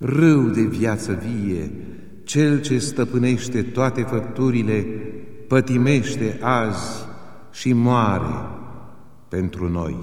Râu de viață vie, cel ce stăpânește toate făpturile, pătimește azi și moare pentru noi.